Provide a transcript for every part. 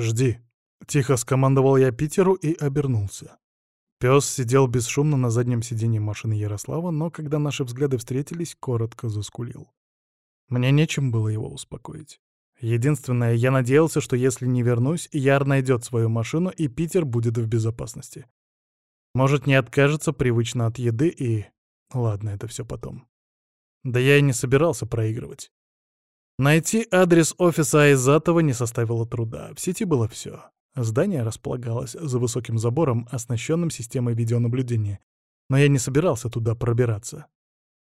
«Жди», — тихо скомандовал я Питеру и обернулся. Пес сидел бесшумно на заднем сиденье машины Ярослава, но когда наши взгляды встретились, коротко заскулил. Мне нечем было его успокоить. Единственное, я надеялся, что если не вернусь, Яр найдет свою машину, и Питер будет в безопасности. Может, не откажется привычно от еды и... Ладно, это все потом. Да я и не собирался проигрывать. Найти адрес офиса Айзатова не составило труда. В сети было все. Здание располагалось за высоким забором, оснащенным системой видеонаблюдения. Но я не собирался туда пробираться.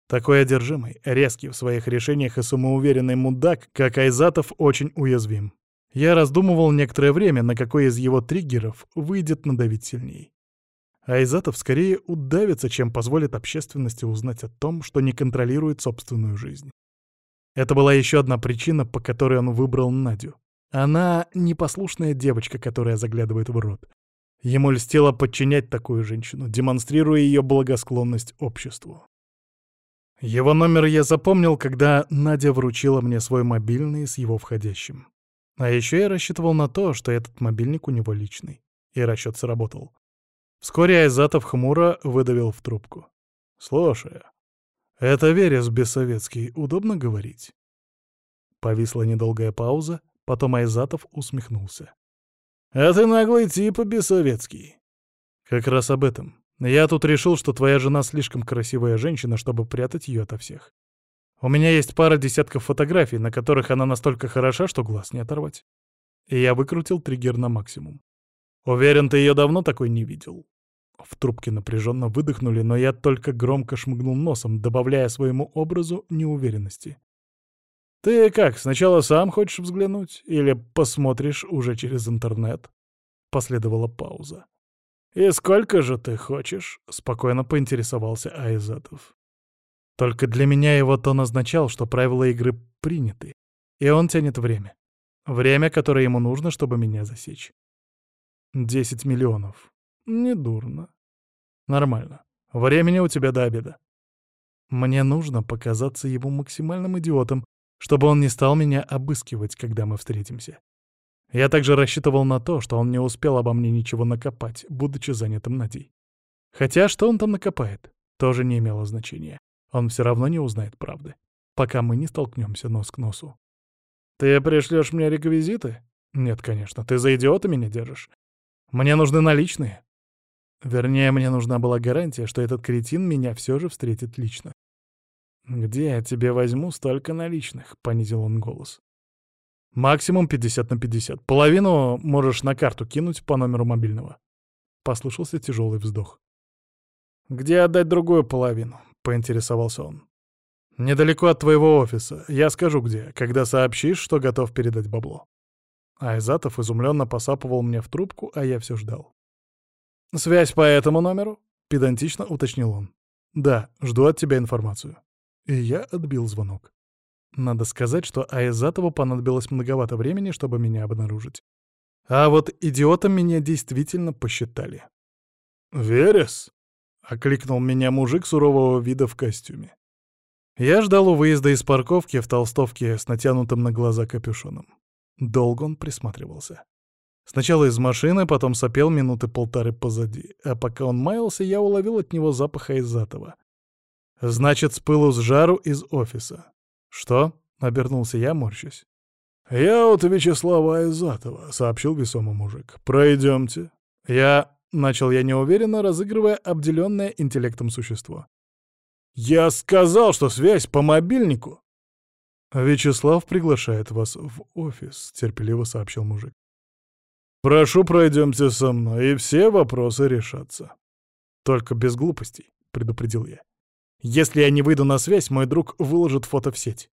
Такой одержимый, резкий в своих решениях и самоуверенный мудак, как Айзатов, очень уязвим. Я раздумывал некоторое время, на какой из его триггеров выйдет надавить сильней. Айзатов скорее удавится, чем позволит общественности узнать о том, что не контролирует собственную жизнь. Это была еще одна причина, по которой он выбрал Надю. Она — непослушная девочка, которая заглядывает в рот. Ему льстило подчинять такую женщину, демонстрируя ее благосклонность обществу. Его номер я запомнил, когда Надя вручила мне свой мобильный с его входящим. А еще я рассчитывал на то, что этот мобильник у него личный. И расчет сработал. Вскоре Айзатов хмуро выдавил в трубку. «Слушай, это Верес Бессоветский, удобно говорить?» Повисла недолгая пауза, потом Айзатов усмехнулся. «А ты наглый тип Бессоветский». «Как раз об этом. Я тут решил, что твоя жена слишком красивая женщина, чтобы прятать ее ото всех. У меня есть пара десятков фотографий, на которых она настолько хороша, что глаз не оторвать». И я выкрутил триггер на максимум. «Уверен, ты ее давно такой не видел». В трубке напряженно выдохнули, но я только громко шмыгнул носом, добавляя своему образу неуверенности. «Ты как, сначала сам хочешь взглянуть? Или посмотришь уже через интернет?» Последовала пауза. «И сколько же ты хочешь?» — спокойно поинтересовался Айзатов. Только для меня его тон означал, что правила игры приняты, и он тянет время. Время, которое ему нужно, чтобы меня засечь. Десять миллионов. Недурно. Нормально. Времени у тебя до обеда. Мне нужно показаться ему максимальным идиотом, чтобы он не стал меня обыскивать, когда мы встретимся. Я также рассчитывал на то, что он не успел обо мне ничего накопать, будучи занятым Надей. Хотя что он там накопает, тоже не имело значения. Он все равно не узнает правды, пока мы не столкнемся нос к носу. «Ты пришлешь мне реквизиты?» «Нет, конечно, ты за идиота меня держишь. Мне нужны наличные. Вернее, мне нужна была гарантия, что этот кретин меня все же встретит лично. «Где я тебе возьму столько наличных?» — понизил он голос. «Максимум 50 на 50. Половину можешь на карту кинуть по номеру мобильного». Послышался тяжелый вздох. «Где отдать другую половину?» — поинтересовался он. «Недалеко от твоего офиса. Я скажу где, когда сообщишь, что готов передать бабло». Айзатов изумленно посапывал мне в трубку, а я все ждал. «Связь по этому номеру?» — педантично уточнил он. «Да, жду от тебя информацию». И я отбил звонок. Надо сказать, что Айзатову понадобилось многовато времени, чтобы меня обнаружить. А вот идиотом меня действительно посчитали. «Верес?» — окликнул меня мужик сурового вида в костюме. Я ждал у выезда из парковки в толстовке с натянутым на глаза капюшоном. Долго он присматривался. Сначала из машины, потом сопел минуты полторы позади, а пока он маялся, я уловил от него запах Айзатова. Значит, с пылу с жару из офиса. Что? — обернулся я, морщусь. «Я от Вячеслава Айзатова», — сообщил весомый мужик. «Пройдемте». Я... Начал я неуверенно, разыгрывая обделенное интеллектом существо. «Я сказал, что связь по мобильнику!» «Вячеслав приглашает вас в офис», — терпеливо сообщил мужик. «Прошу, пройдемте со мной, и все вопросы решатся». «Только без глупостей», — предупредил я. «Если я не выйду на связь, мой друг выложит фото в сеть».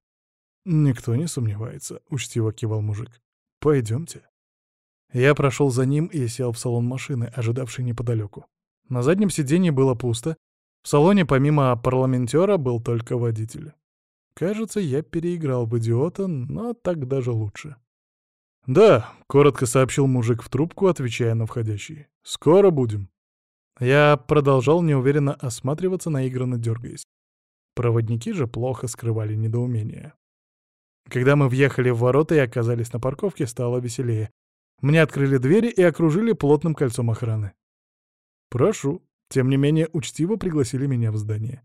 «Никто не сомневается», — учтиво кивал мужик. «Пойдемте». Я прошел за ним и сел в салон машины, ожидавший неподалеку. На заднем сиденье было пусто. В салоне помимо парламентера был только водитель. Кажется, я переиграл в идиота, но так даже лучше. «Да», — коротко сообщил мужик в трубку, отвечая на входящий. «Скоро будем». Я продолжал неуверенно осматриваться, наигранно дергаясь. Проводники же плохо скрывали недоумение. Когда мы въехали в ворота и оказались на парковке, стало веселее. Мне открыли двери и окружили плотным кольцом охраны. «Прошу», тем не менее учтиво пригласили меня в здание.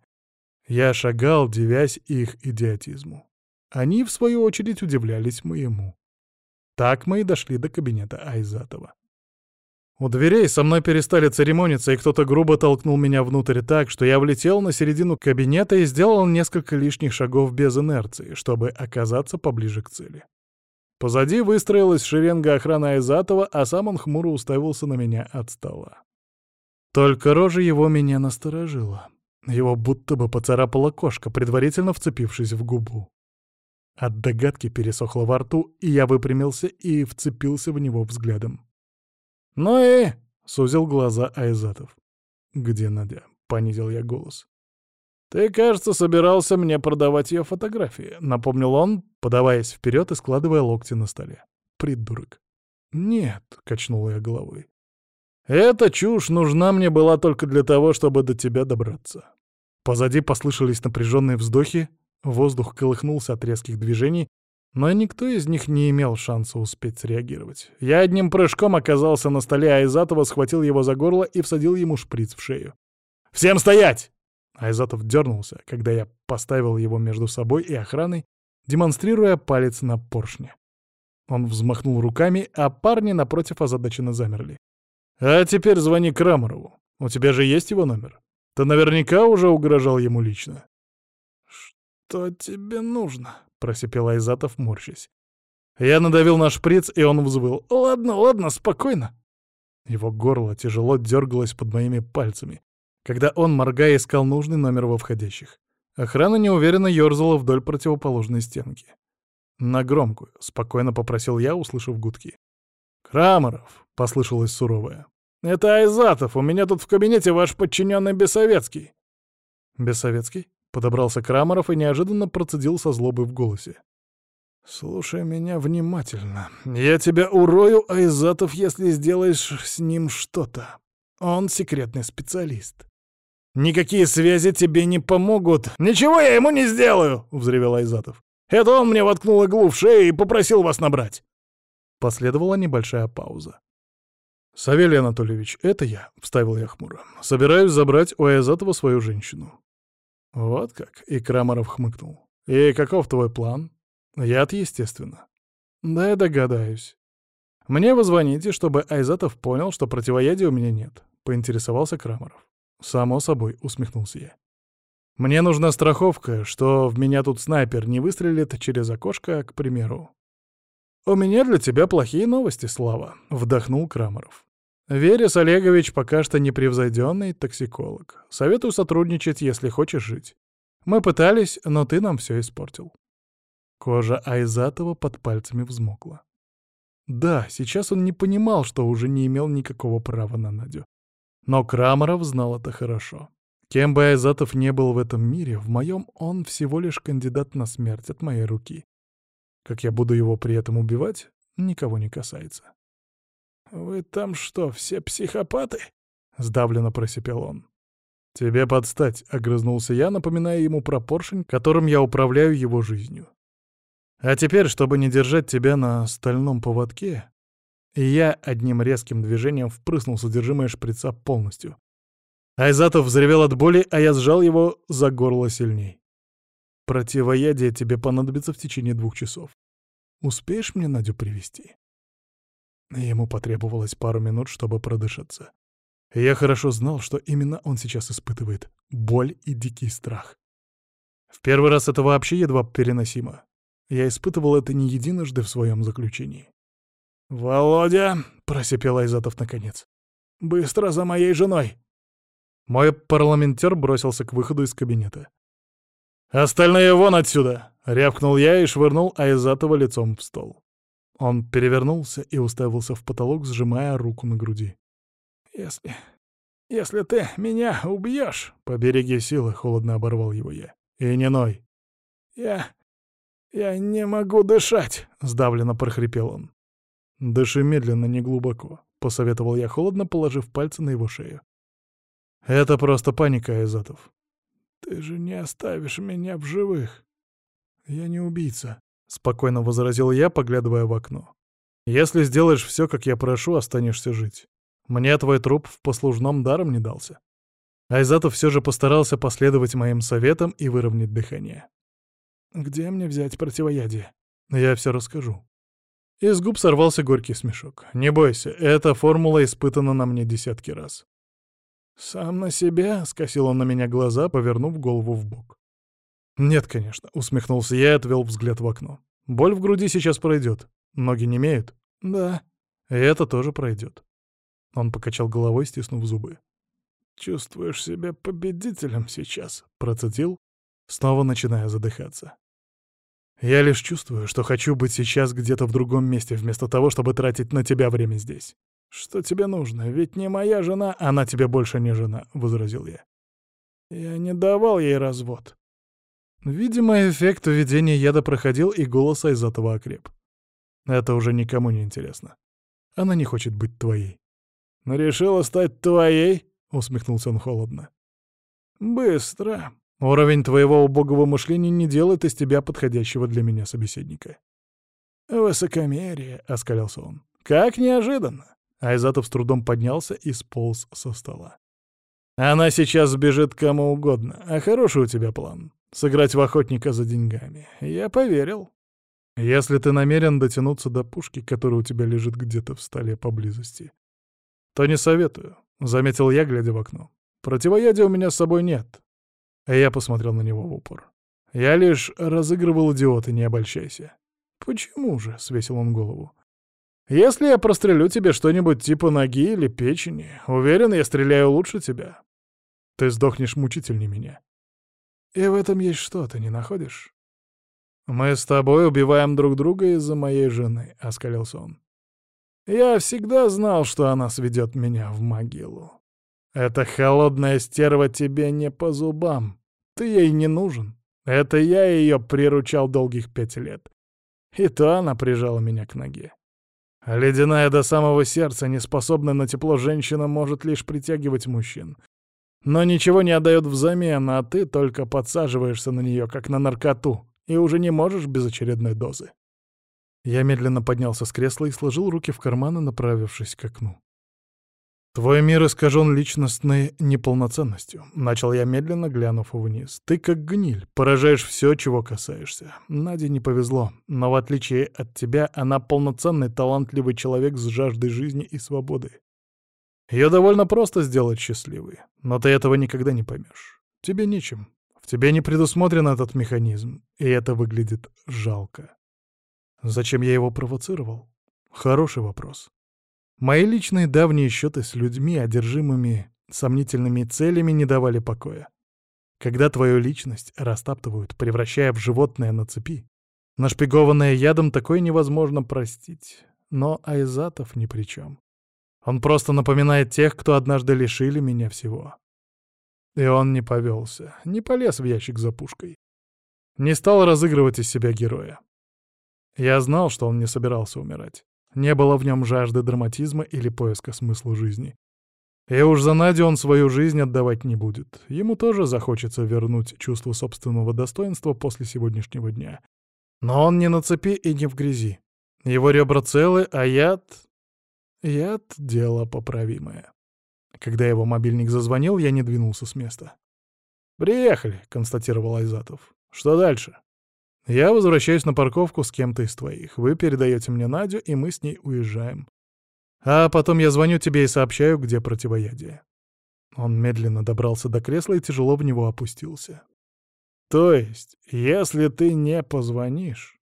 Я шагал, девясь их идиотизму. Они, в свою очередь, удивлялись моему. Так мы и дошли до кабинета Айзатова. У дверей со мной перестали церемониться, и кто-то грубо толкнул меня внутрь так, что я влетел на середину кабинета и сделал несколько лишних шагов без инерции, чтобы оказаться поближе к цели. Позади выстроилась шеренга охраны Айзатова, а сам он хмуро уставился на меня от стола. Только рожа его меня насторожила. Его будто бы поцарапала кошка, предварительно вцепившись в губу. От догадки пересохло во рту, и я выпрямился и вцепился в него взглядом. «Ну и...» — сузил глаза Айзатов. «Где Надя?» — понизил я голос. «Ты, кажется, собирался мне продавать ее фотографии», — напомнил он, подаваясь вперед и складывая локти на столе. «Придурок». «Нет», — качнул я головой. «Эта чушь нужна мне была только для того, чтобы до тебя добраться». Позади послышались напряженные вздохи, воздух колыхнулся от резких движений, но никто из них не имел шанса успеть среагировать. Я одним прыжком оказался на столе, а Айзатова схватил его за горло и всадил ему шприц в шею. «Всем стоять!» Айзатов дернулся, когда я поставил его между собой и охраной, демонстрируя палец на поршне. Он взмахнул руками, а парни напротив озадаченно замерли. «А теперь звони Крамарову. У тебя же есть его номер? Ты наверняка уже угрожал ему лично». «Что тебе нужно?» просипел Айзатов, морщась. Я надавил на шприц, и он взвыл. «Ладно, ладно, спокойно». Его горло тяжело дергалось под моими пальцами, когда он, моргая, искал нужный номер во входящих. Охрана неуверенно ерзала вдоль противоположной стенки. «На громкую», — спокойно попросил я, услышав гудки. «Крамаров», — послышалось суровое. «Это Айзатов, у меня тут в кабинете ваш подчиненный Бесовецкий». «Бесовецкий?» Подобрался Крамаров и неожиданно процедил со злобой в голосе. «Слушай меня внимательно. Я тебя урою, Айзатов, если сделаешь с ним что-то. Он секретный специалист. Никакие связи тебе не помогут. Ничего я ему не сделаю!» — взревел Айзатов. «Это он мне воткнул иглу в шею и попросил вас набрать». Последовала небольшая пауза. «Савелий Анатольевич, это я», — вставил я хмуро. «Собираюсь забрать у Айзатова свою женщину. «Вот как?» — и Крамаров хмыкнул. «И каков твой план?» «Яд, естественно». «Да, я догадаюсь. Мне вы звоните, чтобы Айзатов понял, что противоядия у меня нет», — поинтересовался Крамаров. «Само собой», — усмехнулся я. «Мне нужна страховка, что в меня тут снайпер не выстрелит через окошко, к примеру». «У меня для тебя плохие новости, Слава», — вдохнул Крамаров. Верес Олегович пока что непревзойденный токсиколог. Советую сотрудничать, если хочешь жить. Мы пытались, но ты нам все испортил. Кожа Айзатова под пальцами взмокла. Да, сейчас он не понимал, что уже не имел никакого права на Надю. Но Крамаров знал это хорошо. Кем бы Айзатов не был в этом мире, в моем он всего лишь кандидат на смерть от моей руки. Как я буду его при этом убивать, никого не касается. «Вы там что, все психопаты?» — сдавленно просипел он. «Тебе подстать», — огрызнулся я, напоминая ему про поршень, которым я управляю его жизнью. «А теперь, чтобы не держать тебя на стальном поводке...» Я одним резким движением впрыснул содержимое шприца полностью. Айзатов взревел от боли, а я сжал его за горло сильней. «Противоядие тебе понадобится в течение двух часов. Успеешь мне Надю привести? Ему потребовалось пару минут, чтобы продышаться. Я хорошо знал, что именно он сейчас испытывает — боль и дикий страх. В первый раз это вообще едва переносимо. Я испытывал это не единожды в своем заключении. «Володя!» — просипел Айзатов наконец. «Быстро за моей женой!» Мой парламентер бросился к выходу из кабинета. «Остальные вон отсюда!» — рявкнул я и швырнул Айзатова лицом в стол. Он перевернулся и уставился в потолок, сжимая руку на груди. «Если... если ты меня убьешь, побереги силы», — холодно оборвал его я. «И не ной». «Я... я не могу дышать», — сдавленно прохрипел он. «Дыши медленно, не глубоко», — посоветовал я холодно, положив пальцы на его шею. «Это просто паника, Айзатов». «Ты же не оставишь меня в живых». «Я не убийца», — спокойно возразил я, поглядывая в окно. Если сделаешь все, как я прошу, останешься жить. Мне твой труп в послужном даром не дался. Айзатов все же постарался последовать моим советам и выровнять дыхание. «Где мне взять противоядие?» «Я все расскажу». Из губ сорвался горький смешок. «Не бойся, эта формула испытана на мне десятки раз». «Сам на себя?» — скосил он на меня глаза, повернув голову в бок. «Нет, конечно», — усмехнулся я и отвел взгляд в окно. «Боль в груди сейчас пройдет. Ноги не имеют?» «Да». «И это тоже пройдет». Он покачал головой, стиснув зубы. «Чувствуешь себя победителем сейчас?» — процедил, снова начиная задыхаться. «Я лишь чувствую, что хочу быть сейчас где-то в другом месте, вместо того, чтобы тратить на тебя время здесь. Что тебе нужно? Ведь не моя жена, она тебе больше не жена», — возразил я. «Я не давал ей развод». Видимо, эффект введения яда проходил, и голос Айзатова окреп. Это уже никому не интересно. Она не хочет быть твоей. «Решила стать твоей?» — усмехнулся он холодно. «Быстро. Уровень твоего убогого мышления не делает из тебя подходящего для меня собеседника». «Высокомерие», — оскалился он. «Как неожиданно!» Айзатов с трудом поднялся и сполз со стола. «Она сейчас сбежит кому угодно, а хороший у тебя план — сыграть в охотника за деньгами. Я поверил». «Если ты намерен дотянуться до пушки, которая у тебя лежит где-то в столе поблизости, то не советую», — заметил я, глядя в окно. «Противоядия у меня с собой нет». Я посмотрел на него в упор. «Я лишь разыгрывал идиота, не обольщайся». «Почему же?» — свесил он голову. «Если я прострелю тебе что-нибудь типа ноги или печени, уверен, я стреляю лучше тебя. Ты сдохнешь мучительнее меня». «И в этом есть что-то, не находишь?» «Мы с тобой убиваем друг друга из-за моей жены», — оскалился он. Я всегда знал, что она сведет меня в могилу. Эта холодная стерва тебе не по зубам. Ты ей не нужен. Это я ее приручал долгих пять лет. И то она прижала меня к ноге. Ледяная до самого сердца, неспособная на тепло женщина может лишь притягивать мужчин. Но ничего не отдает взамен, а ты только подсаживаешься на нее, как на наркоту, и уже не можешь без очередной дозы. Я медленно поднялся с кресла и сложил руки в карманы, направившись к окну. «Твой мир искажен личностной неполноценностью», — начал я медленно, глянув вниз. «Ты как гниль, поражаешь все, чего касаешься. Наде не повезло, но в отличие от тебя, она полноценный, талантливый человек с жаждой жизни и свободы. Ее довольно просто сделать счастливой, но ты этого никогда не поймешь. Тебе нечем. В тебе не предусмотрен этот механизм, и это выглядит жалко. Зачем я его провоцировал? Хороший вопрос. Мои личные давние счеты с людьми, одержимыми сомнительными целями, не давали покоя. Когда твою личность растаптывают, превращая в животное на цепи, нашпигованное ядом, такое невозможно простить. Но Айзатов ни при чем. Он просто напоминает тех, кто однажды лишили меня всего. И он не повелся, не полез в ящик за пушкой. Не стал разыгрывать из себя героя. Я знал, что он не собирался умирать. Не было в нем жажды драматизма или поиска смысла жизни. И уж за Надю он свою жизнь отдавать не будет. Ему тоже захочется вернуть чувство собственного достоинства после сегодняшнего дня. Но он не на цепи и не в грязи. Его ребра целы, а яд... Яд — дело поправимое. Когда его мобильник зазвонил, я не двинулся с места. «Приехали», — констатировал Айзатов. «Что дальше?» Я возвращаюсь на парковку с кем-то из твоих. Вы передаете мне Надю, и мы с ней уезжаем. А потом я звоню тебе и сообщаю, где противоядие. Он медленно добрался до кресла и тяжело в него опустился. То есть, если ты не позвонишь...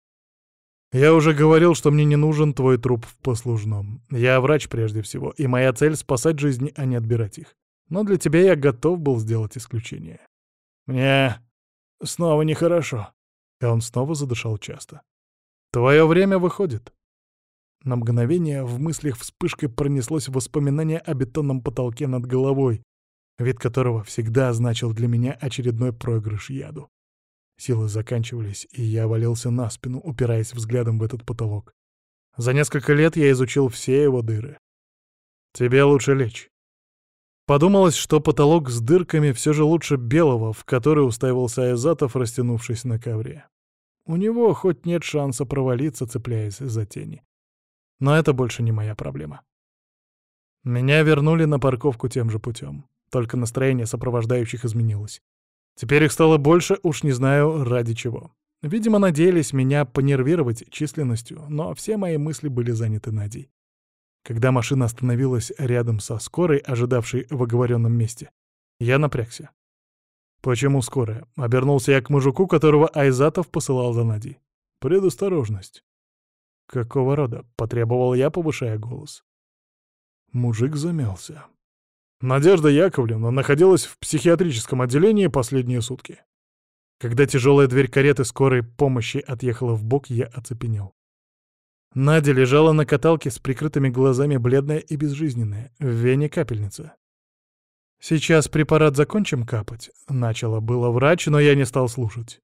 Я уже говорил, что мне не нужен твой труп в послужном. Я врач прежде всего, и моя цель — спасать жизни, а не отбирать их. Но для тебя я готов был сделать исключение. Мне снова нехорошо. И он снова задышал часто. «Твое время выходит». На мгновение в мыслях вспышкой пронеслось воспоминание о бетонном потолке над головой, вид которого всегда значил для меня очередной проигрыш яду. Силы заканчивались, и я валился на спину, упираясь взглядом в этот потолок. За несколько лет я изучил все его дыры. «Тебе лучше лечь». Подумалось, что потолок с дырками все же лучше белого, в который уставился Айзатов, растянувшись на ковре. У него хоть нет шанса провалиться, цепляясь за тени. Но это больше не моя проблема. Меня вернули на парковку тем же путем. Только настроение сопровождающих изменилось. Теперь их стало больше, уж не знаю ради чего. Видимо, надеялись меня понервировать численностью, но все мои мысли были заняты Надей. Когда машина остановилась рядом со скорой, ожидавшей в оговоренном месте, я напрягся. «Почему скорая?» — обернулся я к мужику, которого Айзатов посылал за Надей. «Предосторожность». «Какого рода?» — потребовал я, повышая голос. Мужик замялся. Надежда Яковлевна находилась в психиатрическом отделении последние сутки. Когда тяжелая дверь кареты скорой помощи отъехала в бок, я оцепенел. Надя лежала на каталке с прикрытыми глазами, бледная и безжизненная, в вене капельница. «Сейчас препарат закончим капать», — начала было врач, но я не стал слушать.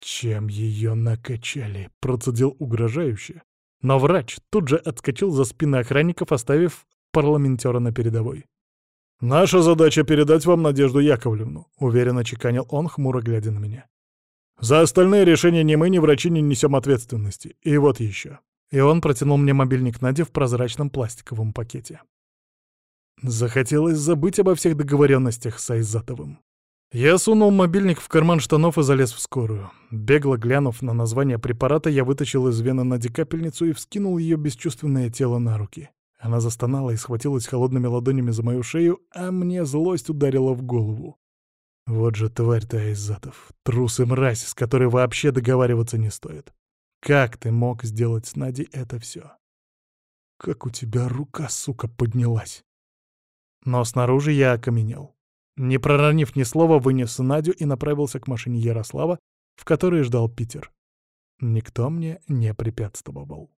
«Чем ее накачали?» — процедил угрожающе. Но врач тут же отскочил за спины охранников, оставив парламентера на передовой. «Наша задача — передать вам Надежду Яковлевну», — уверенно чеканил он, хмуро глядя на меня. «За остальные решения ни мы, ни врачи не несем ответственности. И вот еще». И он протянул мне мобильник Нади в прозрачном пластиковом пакете. Захотелось забыть обо всех договоренностях с Айзатовым. Я сунул мобильник в карман штанов и залез в скорую. Бегло глянув на название препарата, я вытащил из вены Нади капельницу и вскинул ее бесчувственное тело на руки. Она застонала и схватилась холодными ладонями за мою шею, а мне злость ударила в голову. Вот же тварь-то Айзатов, трус и мразь, с которой вообще договариваться не стоит. Как ты мог сделать с Надей это все? Как у тебя рука, сука, поднялась? Но снаружи я окаменел. Не проронив ни слова, вынес Надю и направился к машине Ярослава, в которой ждал Питер. Никто мне не препятствовал.